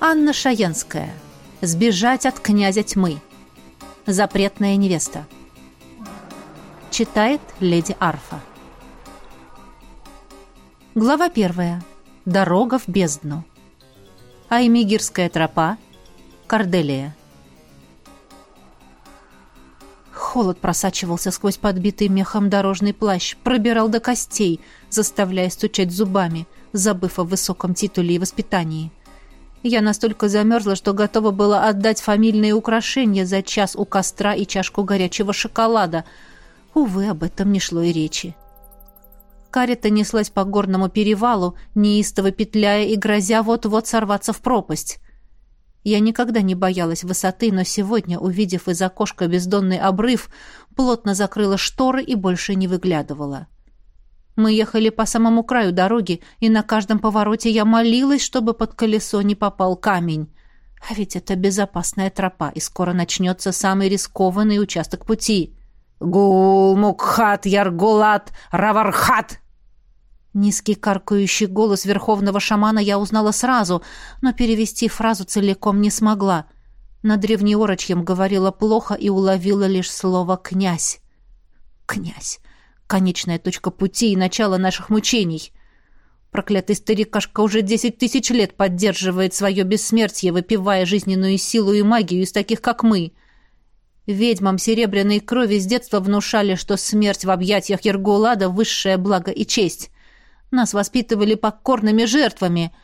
Анна Шаенская. Сбежать от князя тьмы. Запретная невеста. Читает леди Арфа. Глава первая. Дорога в бездну. Аймигирская тропа. Корделия. Холод просачивался сквозь подбитый мехом дорожный плащ, пробирал до костей, заставляя стучать зубами, забыв о высоком титуле и воспитании. Я настолько замерзла, что готова была отдать фамильные украшения за час у костра и чашку горячего шоколада. Увы, об этом не шло и речи. Карета неслась по горному перевалу, неистово петляя и грозя вот-вот сорваться в пропасть. Я никогда не боялась высоты, но сегодня, увидев из окошка бездонный обрыв, плотно закрыла шторы и больше не выглядывала. Мы ехали по самому краю дороги, и на каждом повороте я молилась, чтобы под колесо не попал камень. А ведь это безопасная тропа, и скоро начнется самый рискованный участок пути. «Гул, Мукхат, Яргулат, Равархат!» Низкий каркающий голос верховного шамана я узнала сразу, но перевести фразу целиком не смогла. На древнеорочьем говорила плохо и уловила лишь слово «князь». «Князь! Конечная точка пути и начало наших мучений!» Проклятый старикашка уже десять тысяч лет поддерживает свое бессмертие, выпивая жизненную силу и магию из таких, как мы. Ведьмам серебряной крови с детства внушали, что смерть в объятиях Ергулада — высшее благо и честь. Нас воспитывали покорными жертвами.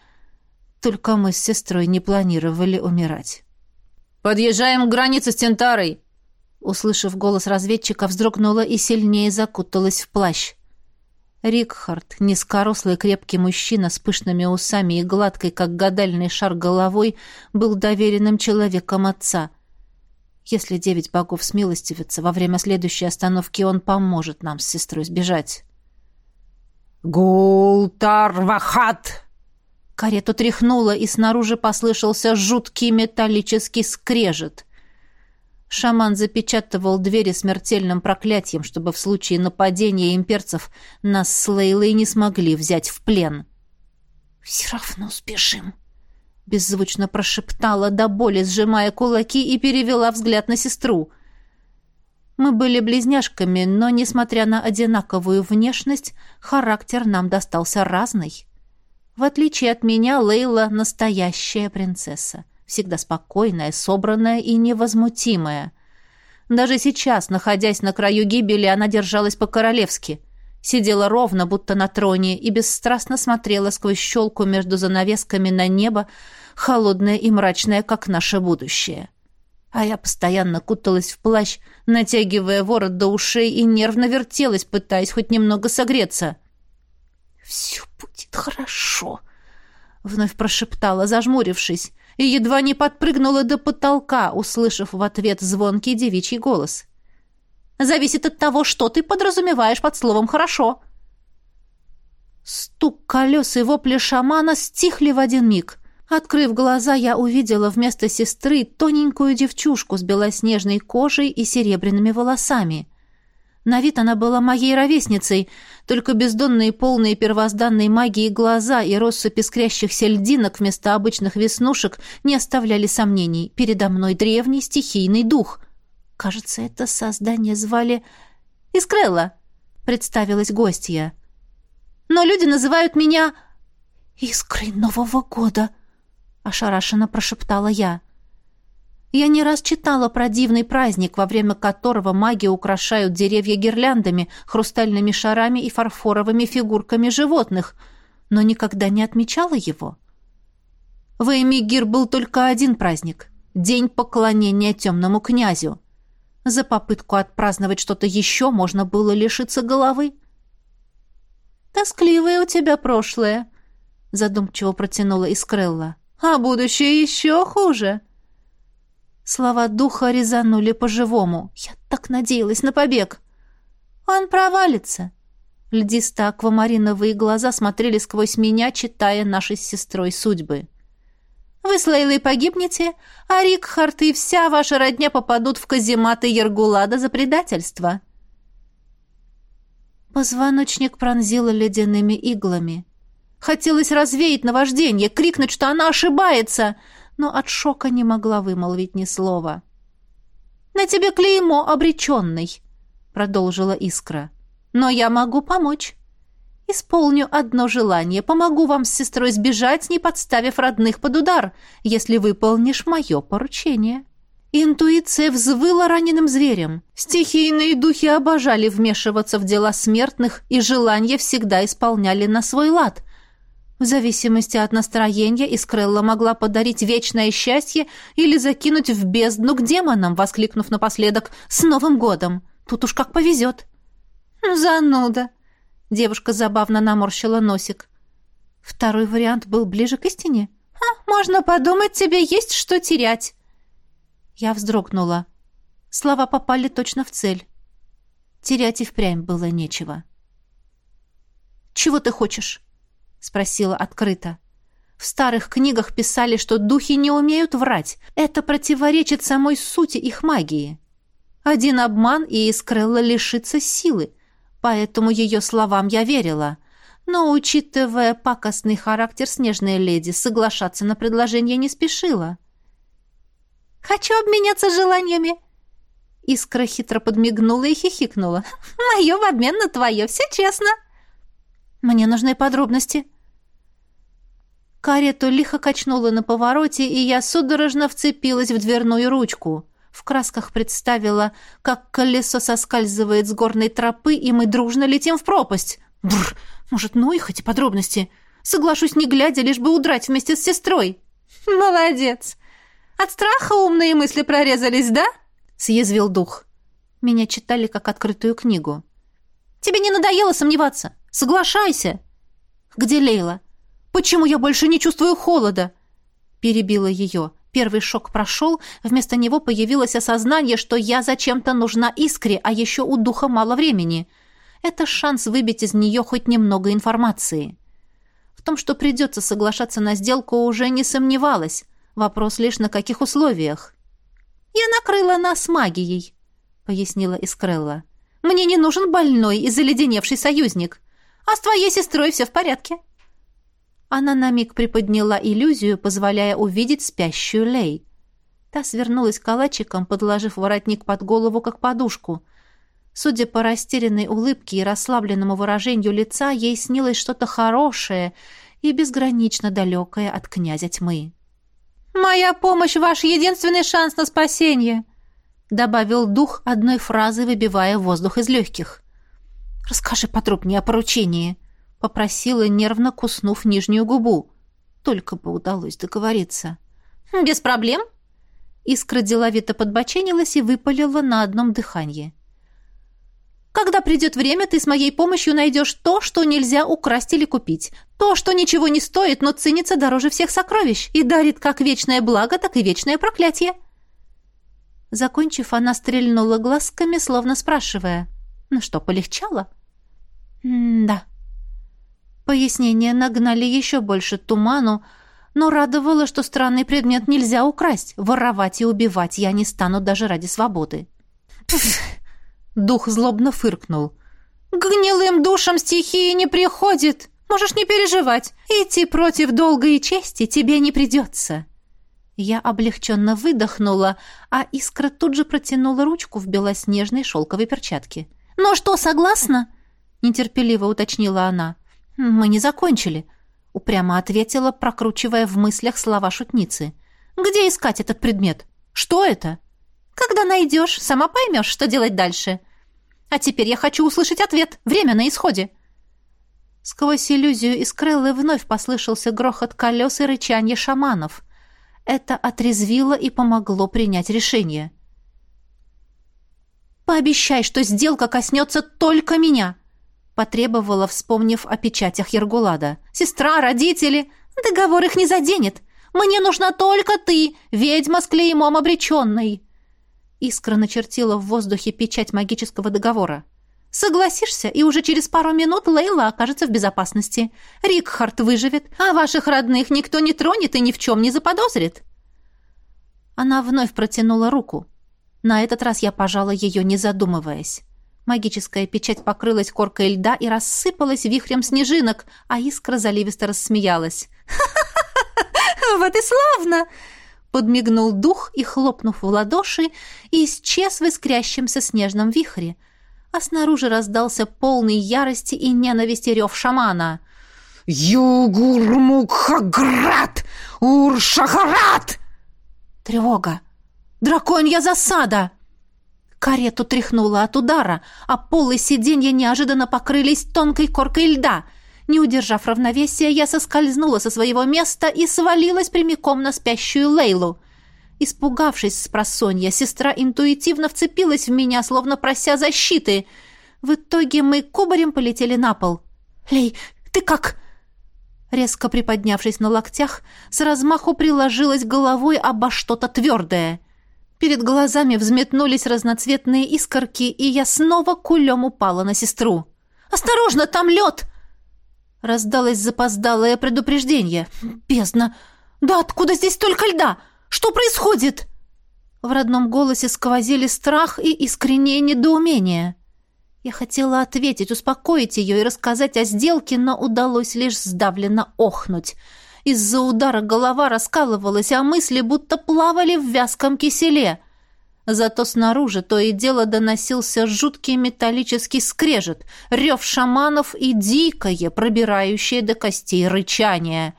Только мы с сестрой не планировали умирать. «Подъезжаем к границе с Тентарой!» Услышав голос разведчика, вздрогнула и сильнее закуталась в плащ. Рикхард, низкорослый крепкий мужчина с пышными усами и гладкой, как гадальный шар головой, был доверенным человеком отца. Если девять богов смилостивятся, во время следующей остановки он поможет нам с сестрой сбежать. «Гултарвахат!» Карету тряхнуло, и снаружи послышался жуткий металлический скрежет. Шаман запечатывал двери смертельным проклятием, чтобы в случае нападения имперцев нас с Лейлой не смогли взять в плен. «Все равно сбежим», — беззвучно прошептала до боли, сжимая кулаки и перевела взгляд на сестру — мы были близняшками, но, несмотря на одинаковую внешность, характер нам достался разный. В отличие от меня, Лейла — настоящая принцесса. Всегда спокойная, собранная и невозмутимая. Даже сейчас, находясь на краю гибели, она держалась по-королевски. Сидела ровно, будто на троне, и бесстрастно смотрела сквозь щелку между занавесками на небо, холодное и мрачное, как наше будущее а я постоянно куталась в плащ, натягивая ворот до ушей и нервно вертелась, пытаясь хоть немного согреться. «Все будет хорошо», — вновь прошептала, зажмурившись, и едва не подпрыгнула до потолка, услышав в ответ звонкий девичий голос. «Зависит от того, что ты подразумеваешь под словом «хорошо». Стук колес и вопли шамана стихли в один миг — Открыв глаза, я увидела вместо сестры тоненькую девчушку с белоснежной кожей и серебряными волосами. На вид она была моей ровесницей, только бездонные полные первозданной магии глаза и россыпь искрящихся льдинок вместо обычных веснушек не оставляли сомнений. Передо мной древний стихийный дух. Кажется, это создание звали Искрелла, представилась гостья. Но люди называют меня Искрой Нового года, ошарашенно прошептала я. Я не раз читала про дивный праздник, во время которого маги украшают деревья гирляндами, хрустальными шарами и фарфоровыми фигурками животных, но никогда не отмечала его. В Эмигир был только один праздник — День поклонения темному князю. За попытку отпраздновать что-то еще можно было лишиться головы. «Тоскливое у тебя прошлое», — задумчиво протянула Искрелла а будущее еще хуже. Слова духа резанули по-живому. Я так надеялась на побег. Он провалится. Льдисто-аквамариновые глаза смотрели сквозь меня, читая нашей с сестрой судьбы. Вы с Лейлой погибнете, а Рикхард и вся ваша родня попадут в казематы Ергулада за предательство. Позвоночник пронзило ледяными иглами. Хотелось развеять наваждение, крикнуть, что она ошибается, но от шока не могла вымолвить ни слова. «На тебе клеймо обреченный», — продолжила Искра. «Но я могу помочь. Исполню одно желание, помогу вам с сестрой сбежать, не подставив родных под удар, если выполнишь мое поручение». Интуиция взвыла раненым зверем. Стихийные духи обожали вмешиваться в дела смертных, и желания всегда исполняли на свой лад. В зависимости от настроения Искрелла могла подарить вечное счастье или закинуть в бездну к демонам, воскликнув напоследок «С Новым годом!» Тут уж как повезет. «Зануда!» Девушка забавно наморщила носик. Второй вариант был ближе к истине. «А, можно подумать, тебе есть что терять!» Я вздрогнула. Слова попали точно в цель. Терять и впрямь было нечего. «Чего ты хочешь?» — спросила открыто. В старых книгах писали, что духи не умеют врать. Это противоречит самой сути их магии. Один обман, и Искрелла лишится силы, поэтому ее словам я верила. Но, учитывая пакостный характер снежной леди, соглашаться на предложение не спешила. Хочу обменяться желаниями». Искра хитро подмигнула и хихикнула. «Мое в обмен на твое, все честно». «Мне нужны подробности». Карету лихо качнула на повороте, и я судорожно вцепилась в дверную ручку. В красках представила, как колесо соскальзывает с горной тропы, и мы дружно летим в пропасть. Бррр, может, ну их эти подробности. Соглашусь не глядя, лишь бы удрать вместе с сестрой. «Молодец!» От страха умные мысли прорезались, да?» — съязвил дух. Меня читали как открытую книгу. «Тебе не надоело сомневаться? Соглашайся!» «Где Лейла? Почему я больше не чувствую холода?» Перебила ее. Первый шок прошел, вместо него появилось осознание, что я зачем-то нужна искре, а еще у духа мало времени. Это шанс выбить из нее хоть немного информации. В том, что придется соглашаться на сделку, уже не сомневалась. Вопрос лишь на каких условиях. «Я накрыла нас магией», — пояснила Искрелла. «Мне не нужен больной и заледеневший союзник. А с твоей сестрой все в порядке». Она на миг приподняла иллюзию, позволяя увидеть спящую Лей. Та свернулась калачиком, подложив воротник под голову, как подушку. Судя по растерянной улыбке и расслабленному выражению лица, ей снилось что-то хорошее и безгранично далекое от князя тьмы. «Моя помощь — ваш единственный шанс на спасение», — добавил дух одной фразы, выбивая воздух из легких. «Расскажи подробнее о поручении», — попросила, нервно куснув нижнюю губу. Только бы удалось договориться. «Без проблем». Искра деловито подбоченилась и выпалила на одном дыхании. Когда придет время, ты с моей помощью найдешь то, что нельзя украсть или купить. То, что ничего не стоит, но ценится дороже всех сокровищ и дарит как вечное благо, так и вечное проклятие». Закончив, она стрельнула глазками, словно спрашивая. «Ну что, полегчало?» «Да». Пояснения нагнали еще больше туману, но радовало, что странный предмет нельзя украсть. Воровать и убивать я не стану даже ради свободы. «Пф!» Дух злобно фыркнул. «К гнилым душам стихии не приходит. Можешь не переживать. Идти против долга и чести тебе не придется». Я облегченно выдохнула, а искра тут же протянула ручку в белоснежной шелковой перчатке. «Ну что, согласна?» — нетерпеливо уточнила она. «Мы не закончили», — упрямо ответила, прокручивая в мыслях слова шутницы. «Где искать этот предмет? Что это?» Когда найдешь, сама поймешь, что делать дальше. А теперь я хочу услышать ответ. Время на исходе». Сквозь иллюзию из крылы вновь послышался грохот колес и рычанье шаманов. Это отрезвило и помогло принять решение. «Пообещай, что сделка коснется только меня!» Потребовала, вспомнив о печатях Ергулада. «Сестра, родители! Договор их не заденет! Мне нужна только ты, ведьма с клеймом обреченной!» Искра начертила в воздухе печать магического договора. «Согласишься, и уже через пару минут Лейла окажется в безопасности. Рикхард выживет, а ваших родных никто не тронет и ни в чем не заподозрит». Она вновь протянула руку. На этот раз я пожала ее, не задумываясь. Магическая печать покрылась коркой льда и рассыпалась вихрем снежинок, а искра заливисто рассмеялась. «Ха-ха-ха! Вот и славно! подмигнул дух и, хлопнув в ладоши, исчез в искрящемся снежном вихре. А снаружи раздался полный ярости и ненависти рев шамана. «Югурмукхаград! Уршахарат!» Тревога! Драконья засада! Карету тряхнуло от удара, а полы сиденья неожиданно покрылись тонкой коркой льда. Не удержав равновесия, я соскользнула со своего места и свалилась прямиком на спящую Лейлу. Испугавшись с просонья, сестра интуитивно вцепилась в меня, словно прося защиты. В итоге мы кубарем полетели на пол. «Лей, ты как?» Резко приподнявшись на локтях, с размаху приложилась головой обо что-то твердое. Перед глазами взметнулись разноцветные искорки, и я снова кулем упала на сестру. «Осторожно, там лед!» Раздалось запоздалое предупреждение. «Бездна! Да откуда здесь столько льда? Что происходит?» В родном голосе сквозили страх и искреннее недоумение. Я хотела ответить, успокоить ее и рассказать о сделке, но удалось лишь сдавленно охнуть — из-за удара голова раскалывалась, а мысли будто плавали в вязком киселе. Зато снаружи то и дело доносился жуткий металлический скрежет, рев шаманов и дикое, пробирающее до костей рычание.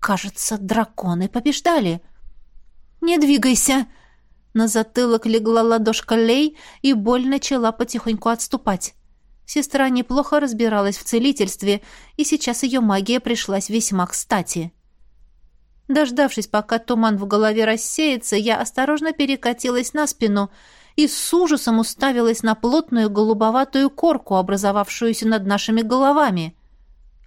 Кажется, драконы побеждали. «Не двигайся!» На затылок легла ладошка Лей, и боль начала потихоньку отступать. Сестра неплохо разбиралась в целительстве, и сейчас ее магия пришлась весьма кстати. Дождавшись, пока туман в голове рассеется, я осторожно перекатилась на спину и с ужасом уставилась на плотную голубоватую корку, образовавшуюся над нашими головами.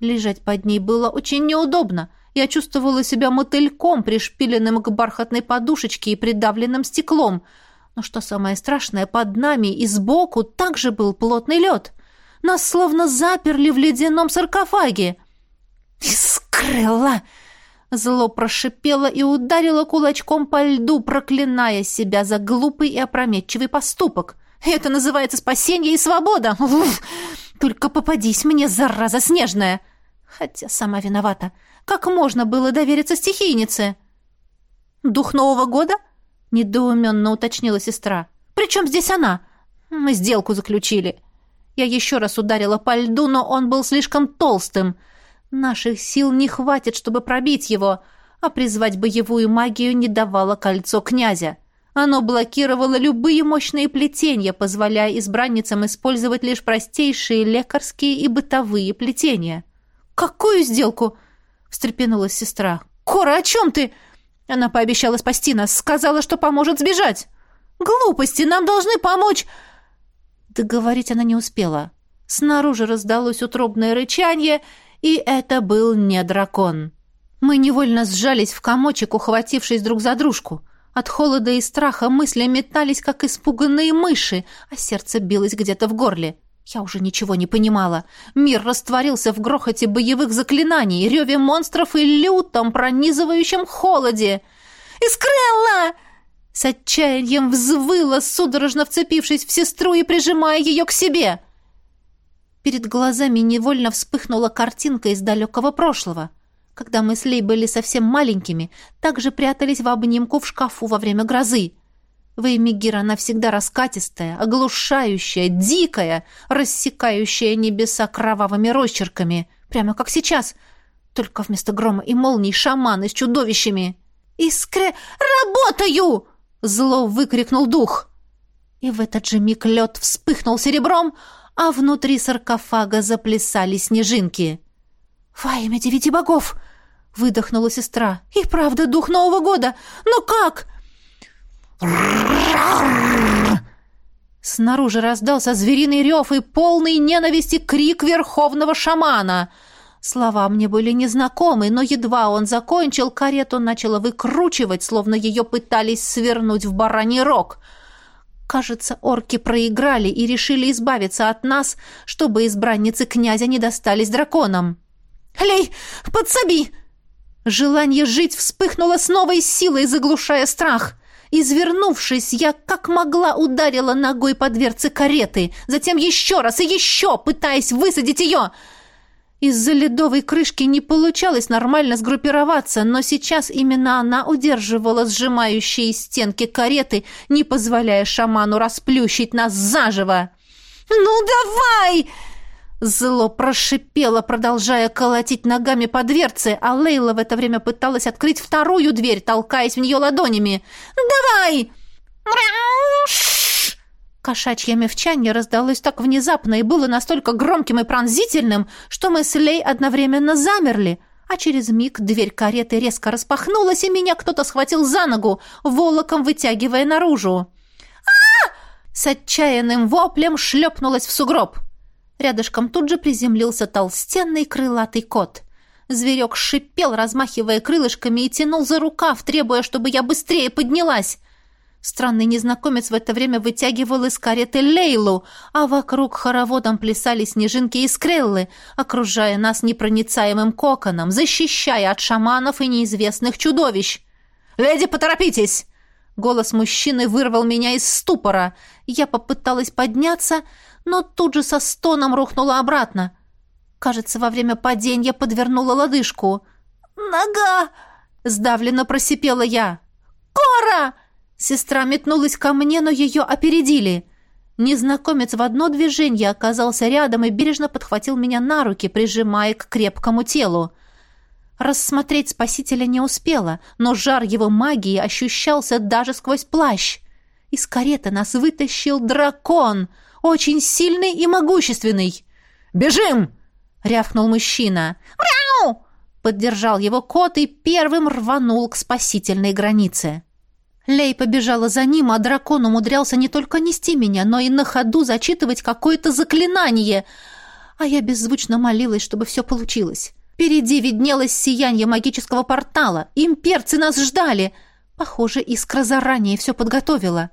Лежать под ней было очень неудобно. Я чувствовала себя мотыльком, пришпиленным к бархатной подушечке и придавленным стеклом. Но что самое страшное, под нами и сбоку также был плотный лед — нас словно заперли в ледяном саркофаге. «Искрыла!» Зло прошипело и ударило кулачком по льду, проклиная себя за глупый и опрометчивый поступок. «Это называется спасение и свобода! Уф! Только попадись мне, зараза снежная!» Хотя сама виновата. Как можно было довериться стихийнице? «Дух Нового года?» — недоуменно уточнила сестра. «При чем здесь она? Мы сделку заключили». Я еще раз ударила по льду, но он был слишком толстым. Наших сил не хватит, чтобы пробить его, а призвать боевую магию не давало кольцо князя. Оно блокировало любые мощные плетения, позволяя избранницам использовать лишь простейшие лекарские и бытовые плетения. «Какую сделку?» — встрепенулась сестра. «Кора, о чем ты?» Она пообещала спасти нас, сказала, что поможет сбежать. «Глупости! Нам должны помочь!» Договорить она не успела. Снаружи раздалось утробное рычание, и это был не дракон. Мы невольно сжались в комочек, ухватившись друг за дружку. От холода и страха мысли метались, как испуганные мыши, а сердце билось где-то в горле. Я уже ничего не понимала. Мир растворился в грохоте боевых заклинаний, реве монстров и лютом, пронизывающем холоде. «Искрелла!» С отчаянием взвыла, судорожно вцепившись в сестру и прижимая ее к себе. Перед глазами невольно вспыхнула картинка из далекого прошлого. Когда мы с Лей были совсем маленькими, также прятались в обнимку в шкафу во время грозы. Веймигир она всегда раскатистая, оглушающая, дикая, рассекающая небеса кровавыми росчерками, прямо как сейчас, только вместо грома и молний шаманы с чудовищами. «Искре... Работаю!» Зло выкрикнул дух. И в этот же миг лед вспыхнул серебром, а внутри саркофага заплясали снежинки. «Во имя девяти богов!» — выдохнула сестра. «И правда дух Нового года! Но как?» Снаружи раздался звериный рев и полный ненависти крик верховного шамана — Слова мне были незнакомы, но едва он закончил, карету начала выкручивать, словно ее пытались свернуть в бараний рог. Кажется, орки проиграли и решили избавиться от нас, чтобы избранницы князя не достались драконам. «Лей, подсоби!» Желание жить вспыхнуло с новой силой, заглушая страх. Извернувшись, я как могла ударила ногой по дверце кареты, затем еще раз и еще, пытаясь высадить ее — Из-за ледовой крышки не получалось нормально сгруппироваться, но сейчас именно она удерживала сжимающие стенки кареты, не позволяя шаману расплющить нас заживо. «Ну давай!» Зло прошипело, продолжая колотить ногами по дверце, а Лейла в это время пыталась открыть вторую дверь, толкаясь в нее ладонями. «Давай!» Кошачье мевчанье раздалось так внезапно и было настолько громким и пронзительным, что мы с Лей одновременно замерли, а через миг дверь кареты резко распахнулась, и меня кто-то схватил за ногу, волоком вытягивая наружу. а С отчаянным воплем шлепнулась в сугроб. Рядышком тут же приземлился толстенный крылатый кот. Зверек шипел, размахивая крылышками, и тянул за рукав, требуя, чтобы я быстрее поднялась. Странный незнакомец в это время вытягивал из кареты Лейлу, а вокруг хороводом плясали снежинки и скреллы, окружая нас непроницаемым коконом, защищая от шаманов и неизвестных чудовищ. «Леди, поторопитесь!» Голос мужчины вырвал меня из ступора. Я попыталась подняться, но тут же со стоном рухнула обратно. Кажется, во время падения подвернула лодыжку. «Нога!» — сдавленно просипела я. «Кора!» Сестра метнулась ко мне, но ее опередили. Незнакомец в одно движение оказался рядом и бережно подхватил меня на руки, прижимая к крепкому телу. Рассмотреть спасителя не успела, но жар его магии ощущался даже сквозь плащ. Из кареты нас вытащил дракон, очень сильный и могущественный. «Бежим!» — рявкнул мужчина. «Мяу!» — поддержал его кот и первым рванул к спасительной границе. Лей побежала за ним, а дракон умудрялся не только нести меня, но и на ходу зачитывать какое-то заклинание. А я беззвучно молилась, чтобы все получилось. Впереди виднелось сияние магического портала. Имперцы нас ждали. Похоже, искра заранее все подготовила.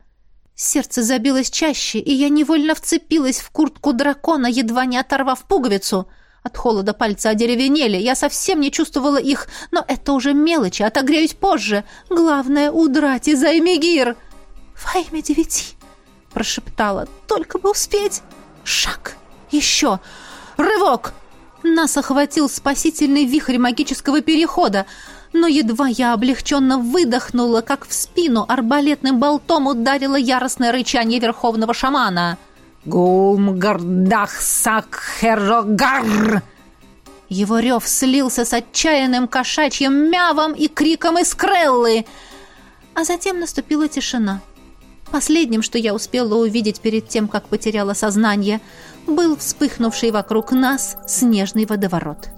Сердце забилось чаще, и я невольно вцепилась в куртку дракона, едва не оторвав пуговицу — от холода пальцы одеревенели, я совсем не чувствовала их, но это уже мелочи, отогреюсь позже. Главное — удрать из Аймигир. «Во имя девяти!» — прошептала. «Только бы успеть!» «Шаг! Еще! Рывок!» Нас охватил спасительный вихрь магического перехода, но едва я облегченно выдохнула, как в спину арбалетным болтом ударило яростное рычание верховного шамана — Гулмгардах-сак-херогар!» Его рев слился с отчаянным кошачьим мявом и криком из креллы. А затем наступила тишина. Последним, что я успела увидеть перед тем, как потеряла сознание, был вспыхнувший вокруг нас снежный водоворот.